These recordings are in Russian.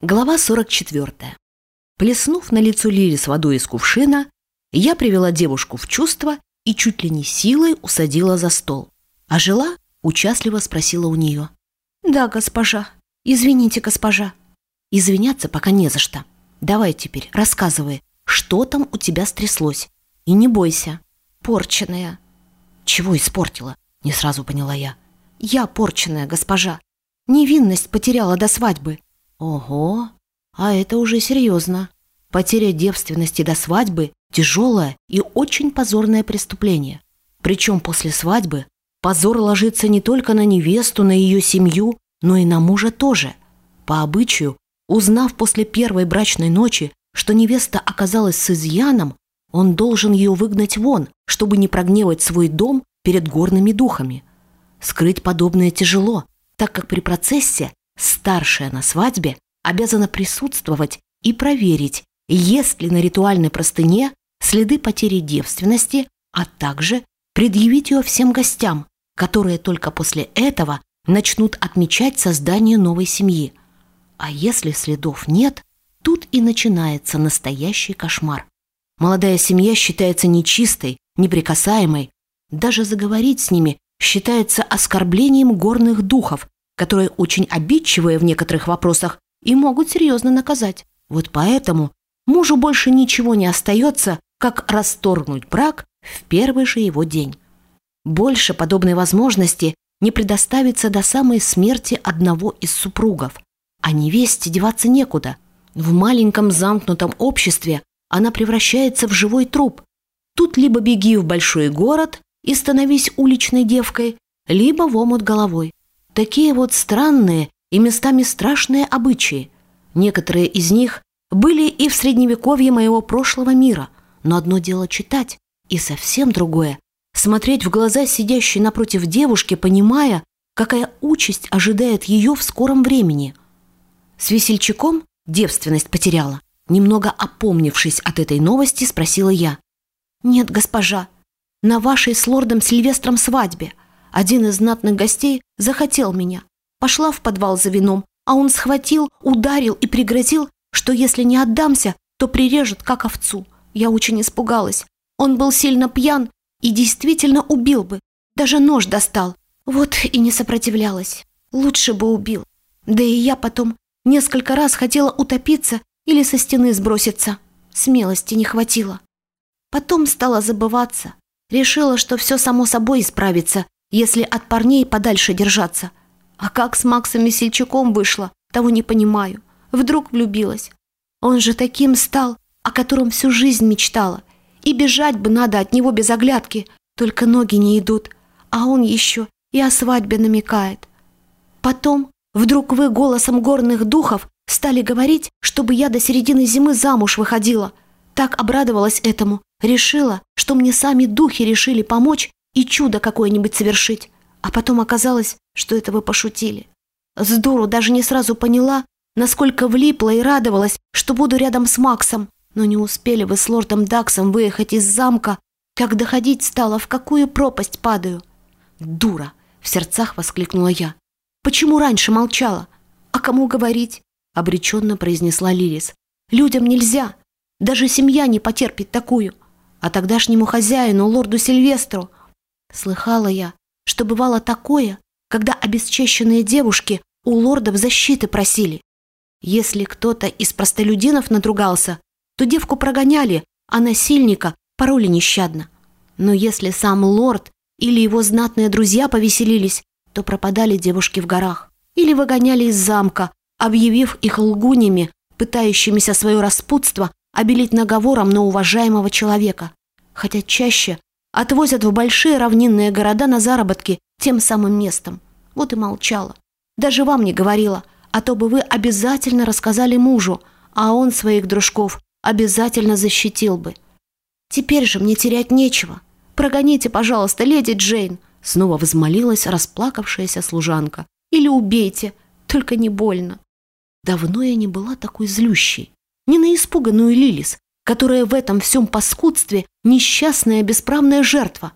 Глава 44. Плеснув на лицо Лили с водой из кувшина, я привела девушку в чувство и чуть ли не силой усадила за стол. А жила участливо спросила у нее. «Да, госпожа. Извините, госпожа». «Извиняться пока не за что. Давай теперь, рассказывай, что там у тебя стряслось. И не бойся. Порченая». «Чего испортила?» – не сразу поняла я. «Я порченая, госпожа. Невинность потеряла до свадьбы». Ого, а это уже серьезно. Потеря девственности до свадьбы – тяжелое и очень позорное преступление. Причем после свадьбы позор ложится не только на невесту, на ее семью, но и на мужа тоже. По обычаю, узнав после первой брачной ночи, что невеста оказалась с изъяном, он должен ее выгнать вон, чтобы не прогневать свой дом перед горными духами. Скрыть подобное тяжело, так как при процессе старшая на свадьбе обязана присутствовать и проверить, есть ли на ритуальной простыне следы потери девственности, а также предъявить ее всем гостям, которые только после этого начнут отмечать создание новой семьи. А если следов нет, тут и начинается настоящий кошмар. Молодая семья считается нечистой, неприкасаемой. Даже заговорить с ними считается оскорблением горных духов, которые очень обидчивые в некоторых вопросах и могут серьезно наказать. Вот поэтому мужу больше ничего не остается, как расторгнуть брак в первый же его день. Больше подобной возможности не предоставится до самой смерти одного из супругов. А невесте деваться некуда. В маленьком замкнутом обществе она превращается в живой труп. Тут либо беги в большой город и становись уличной девкой, либо в омут головой. Такие вот странные и местами страшные обычаи. Некоторые из них были и в средневековье моего прошлого мира, но одно дело читать, и совсем другое – смотреть в глаза сидящей напротив девушки, понимая, какая участь ожидает ее в скором времени. С весельчаком девственность потеряла. Немного опомнившись от этой новости, спросила я. «Нет, госпожа, на вашей с лордом Сильвестром свадьбе – один из знатных гостей захотел меня. Пошла в подвал за вином, а он схватил, ударил и пригрозил, что если не отдамся, то прирежет, как овцу. Я очень испугалась. Он был сильно пьян и действительно убил бы. Даже нож достал. Вот и не сопротивлялась. Лучше бы убил. Да и я потом несколько раз хотела утопиться или со стены сброситься. Смелости не хватило. Потом стала забываться. Решила, что все само собой исправится, если от парней подальше держаться. А как с Максом Весельчаком вышло, того не понимаю. Вдруг влюбилась. Он же таким стал, о котором всю жизнь мечтала. И бежать бы надо от него без оглядки, только ноги не идут. А он еще и о свадьбе намекает. Потом вдруг вы голосом горных духов стали говорить, чтобы я до середины зимы замуж выходила. Так обрадовалась этому, решила, что мне сами духи решили помочь и чудо какое-нибудь совершить. А потом оказалось, что это вы пошутили. С даже не сразу поняла, насколько влипла и радовалась, что буду рядом с Максом. Но не успели вы с лордом Даксом выехать из замка, как доходить стало, в какую пропасть падаю. «Дура!» — в сердцах воскликнула я. «Почему раньше молчала? А кому говорить?» — обреченно произнесла Лилис. «Людям нельзя. Даже семья не потерпит такую. А тогдашнему хозяину, лорду Сильвестру, Слыхала я, что бывало такое, когда обесчещенные девушки у лордов защиты просили. Если кто-то из простолюдинов надругался, то девку прогоняли, а насильника пороли нещадно. Но если сам лорд или его знатные друзья повеселились, то пропадали девушки в горах или выгоняли из замка, объявив их лгунями, пытающимися свое распутство обелить наговором на уважаемого человека. Хотя чаще Отвозят в большие равнинные города на заработки тем самым местом. Вот и молчала. Даже вам не говорила, а то бы вы обязательно рассказали мужу, а он своих дружков обязательно защитил бы. Теперь же мне терять нечего. Прогоните, пожалуйста, леди Джейн, снова возмолилась расплакавшаяся служанка. Или убейте, только не больно. Давно я не была такой злющей. Не на испуганную Лилис, которая в этом всем паскудстве несчастная бесправная жертва.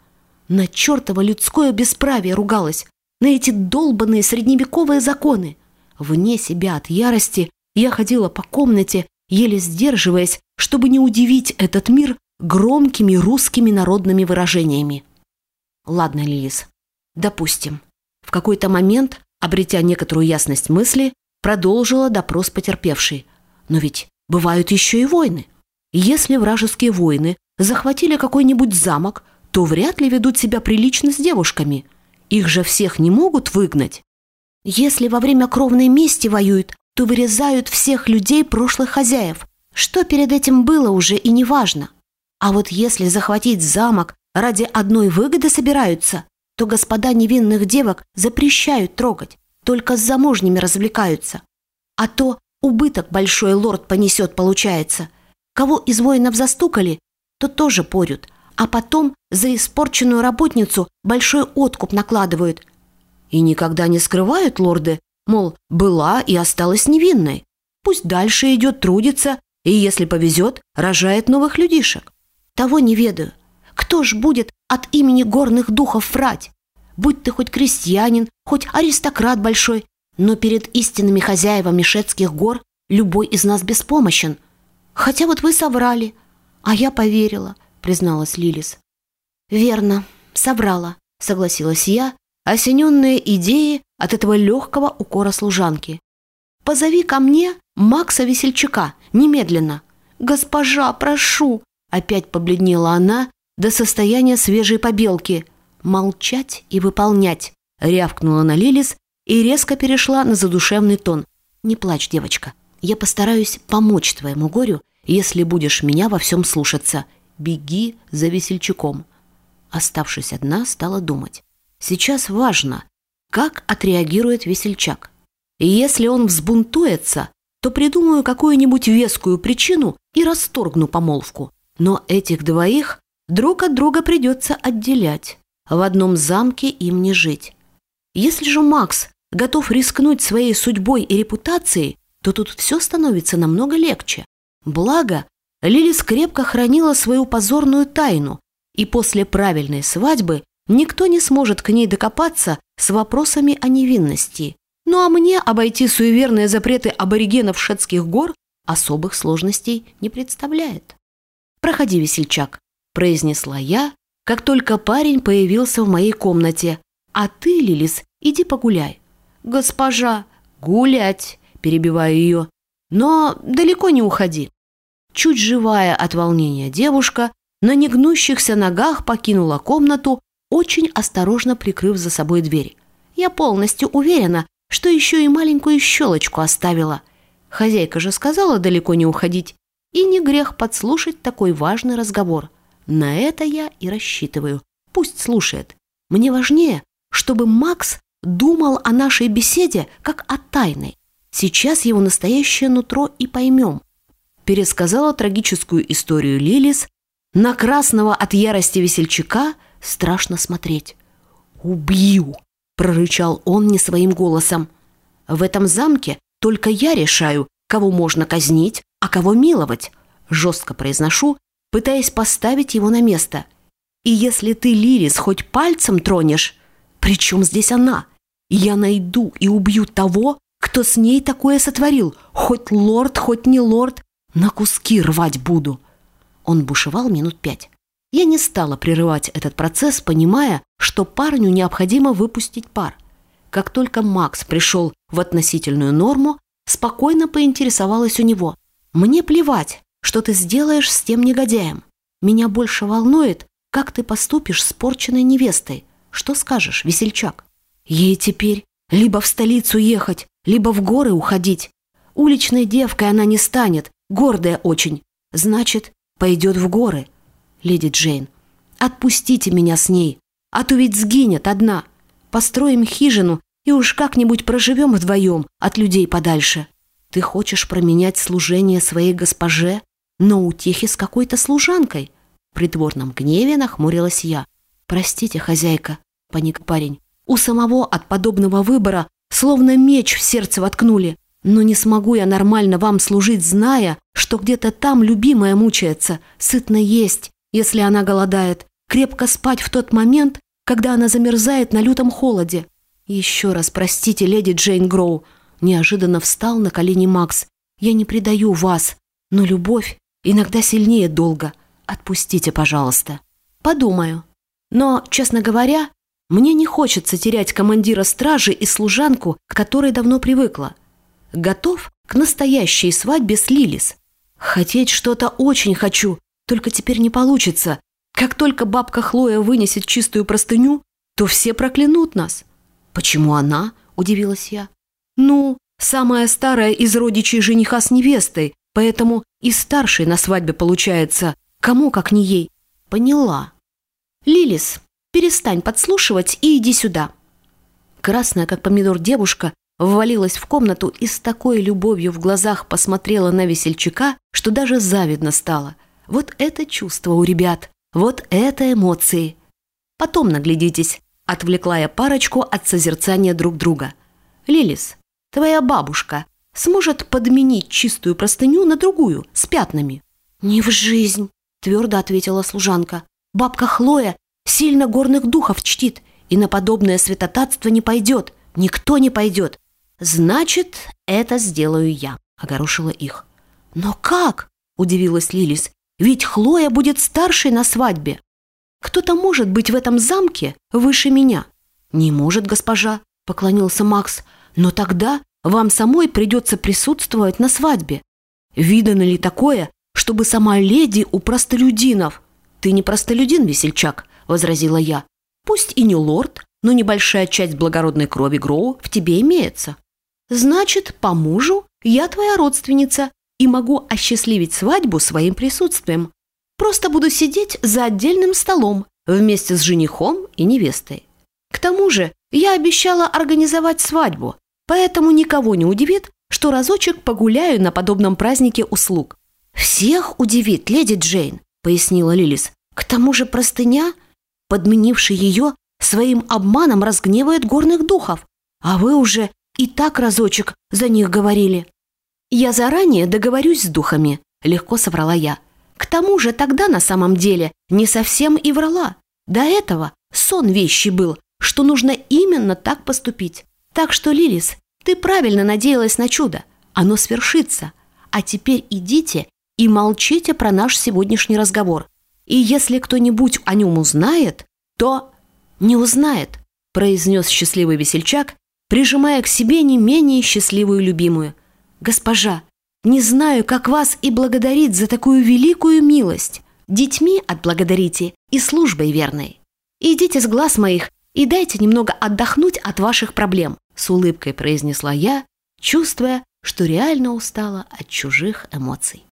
На чертово людское бесправие ругалась, на эти долбанные средневековые законы. Вне себя от ярости Я ходила по комнате, еле сдерживаясь, чтобы не удивить этот мир громкими русскими народными выражениями. Ладно, Лилис, допустим. В какой-то момент, обретя некоторую ясность мысли, продолжила допрос потерпевшей. Но ведь бывают еще и войны. Если вражеские воины захватили какой-нибудь замок, то вряд ли ведут себя прилично с девушками. Их же всех не могут выгнать. Если во время кровной мести воюют, то вырезают всех людей прошлых хозяев. Что перед этим было уже и не важно. А вот если захватить замок ради одной выгоды собираются, то господа невинных девок запрещают трогать, только с замужними развлекаются. А то убыток большой лорд понесет, получается. Кого из воинов застукали, то тоже порют, а потом за испорченную работницу большой откуп накладывают. И никогда не скрывают лорды, мол, была и осталась невинной. Пусть дальше идет трудиться, и, если повезет, рожает новых людишек. Того не ведаю. Кто ж будет от имени горных духов врать? Будь ты хоть крестьянин, хоть аристократ большой, но перед истинными хозяевами шетских гор любой из нас беспомощен. Хотя вот вы соврали, а я поверила, призналась Лилис. Верно, соврала, согласилась я, осененная идеей от этого легкого укора служанки. «Позови ко мне Макса Весельчака, немедленно!» «Госпожа, прошу!» Опять побледнела она до состояния свежей побелки. «Молчать и выполнять!» Рявкнула на Лилис и резко перешла на задушевный тон. «Не плачь, девочка. Я постараюсь помочь твоему горю, если будешь меня во всем слушаться. Беги за весельчаком». Оставшись одна, стала думать. Сейчас важно, как отреагирует весельчак. И если он взбунтуется, то придумаю какую-нибудь вескую причину и расторгну помолвку. Но этих двоих друг от друга придется отделять. В одном замке им не жить. Если же Макс готов рискнуть своей судьбой и репутацией, то тут все становится намного легче. Благо, Лилис крепко хранила свою позорную тайну, и после правильной свадьбы никто не сможет к ней докопаться с вопросами о невинности. Ну а мне обойти суеверные запреты аборигенов шетских гор особых сложностей не представляет. «Проходи, весельчак», – произнесла я, как только парень появился в моей комнате. «А ты, Лилис, иди погуляй». «Госпожа, гулять», – перебиваю ее, – «но далеко не уходи». Чуть живая от волнения девушка на негнущихся ногах покинула комнату, очень осторожно прикрыв за собой дверь. Я полностью уверена, что еще и маленькую щелочку оставила. Хозяйка же сказала далеко не уходить. И не грех подслушать такой важный разговор. На это я и рассчитываю. Пусть слушает. Мне важнее, чтобы Макс думал о нашей беседе как о тайной. Сейчас его настоящее нутро и поймем. Пересказала трагическую историю Лилис. На красного от ярости весельчака страшно смотреть. «Убью!» прорычал он не своим голосом. «В этом замке только я решаю, кого можно казнить, а кого миловать», жестко произношу, пытаясь поставить его на место. «И если ты, Лирис, хоть пальцем тронешь, при чем здесь она? Я найду и убью того, кто с ней такое сотворил, хоть лорд, хоть не лорд, на куски рвать буду». Он бушевал минут пять. Я не стала прерывать этот процесс, понимая, что парню необходимо выпустить пар. Как только Макс пришел в относительную норму, спокойно поинтересовалась у него. «Мне плевать, что ты сделаешь с тем негодяем. Меня больше волнует, как ты поступишь с порченной невестой. Что скажешь, весельчак? Ей теперь либо в столицу ехать, либо в горы уходить. Уличной девкой она не станет, гордая очень. Значит, пойдет в горы леди Джейн. Отпустите меня с ней, а то ведь сгинет одна. Построим хижину и уж как-нибудь проживем вдвоем от людей подальше. Ты хочешь променять служение своей госпоже на утехи с какой-то служанкой?» В притворном гневе нахмурилась я. «Простите, хозяйка», — паник парень. «У самого от подобного выбора словно меч в сердце воткнули. Но не смогу я нормально вам служить, зная, что где-то там любимая мучается, сытно есть, если она голодает, крепко спать в тот момент, когда она замерзает на лютом холоде. Еще раз простите, леди Джейн Гроу. Неожиданно встал на колени Макс я не предаю вас, но любовь иногда сильнее долга. Отпустите, пожалуйста. Подумаю. Но, честно говоря, мне не хочется терять командира стражи и служанку, к которой давно привыкла. Готов к настоящей свадьбе с Лилис. Хотеть что-то очень хочу, только теперь не получится. Как только бабка Хлоя вынесет чистую простыню, то все проклянут нас. Почему она? Удивилась я. Ну, самая старая из родичей жениха с невестой, поэтому и старшей на свадьбе получается. Кому, как не ей? Поняла. Лилис, Перестань подслушивать и иди сюда». Красная, как помидор девушка, ввалилась в комнату и с такой любовью в глазах посмотрела на весельчака, что даже завидно стало. Вот это чувство у ребят, вот это эмоции. Потом наглядитесь, отвлекла я парочку от созерцания друг друга. «Лилис, твоя бабушка сможет подменить чистую простыню на другую, с пятнами?» «Не в жизнь», — твердо ответила служанка. «Бабка Хлоя Сильно горных духов чтит, и на подобное святотатство не пойдет. Никто не пойдет. Значит, это сделаю я, огорошила их. Но как? Удивилась Лилис. Ведь Хлоя будет старшей на свадьбе. Кто-то может быть в этом замке выше меня. Не может, госпожа, поклонился Макс. Но тогда вам самой придется присутствовать на свадьбе. Видано ли такое, чтобы сама леди у простолюдинов? Ты не простолюдин, весельчак, – возразила я. «Пусть и не лорд, но небольшая часть благородной крови Гроу в тебе имеется. Значит, по мужу я твоя родственница и могу осчастливить свадьбу своим присутствием. Просто буду сидеть за отдельным столом вместе с женихом и невестой. К тому же я обещала организовать свадьбу, поэтому никого не удивит, что разочек погуляю на подобном празднике услуг». «Всех удивит, леди Джейн», — пояснила Лилис. «К тому же простыня подменивший ее, своим обманом разгневает горных духов. А вы уже и так разочек за них говорили. Я заранее договорюсь с духами, легко соврала я. К тому же тогда на самом деле не совсем и врала. До этого сон вещи был, что нужно именно так поступить. Так что, Лилис, ты правильно надеялась на чудо. Оно свершится. А теперь идите и молчите про наш сегодняшний разговор. И если кто-нибудь о нем узнает, то не узнает, произнес счастливый весельчак, прижимая к себе не менее счастливую любимую. Госпожа, не знаю, как вас и благодарить за такую великую милость. Детьми отблагодарите и службой верной. Идите с глаз моих и дайте немного отдохнуть от ваших проблем, с улыбкой произнесла я, чувствуя, что реально устала от чужих эмоций.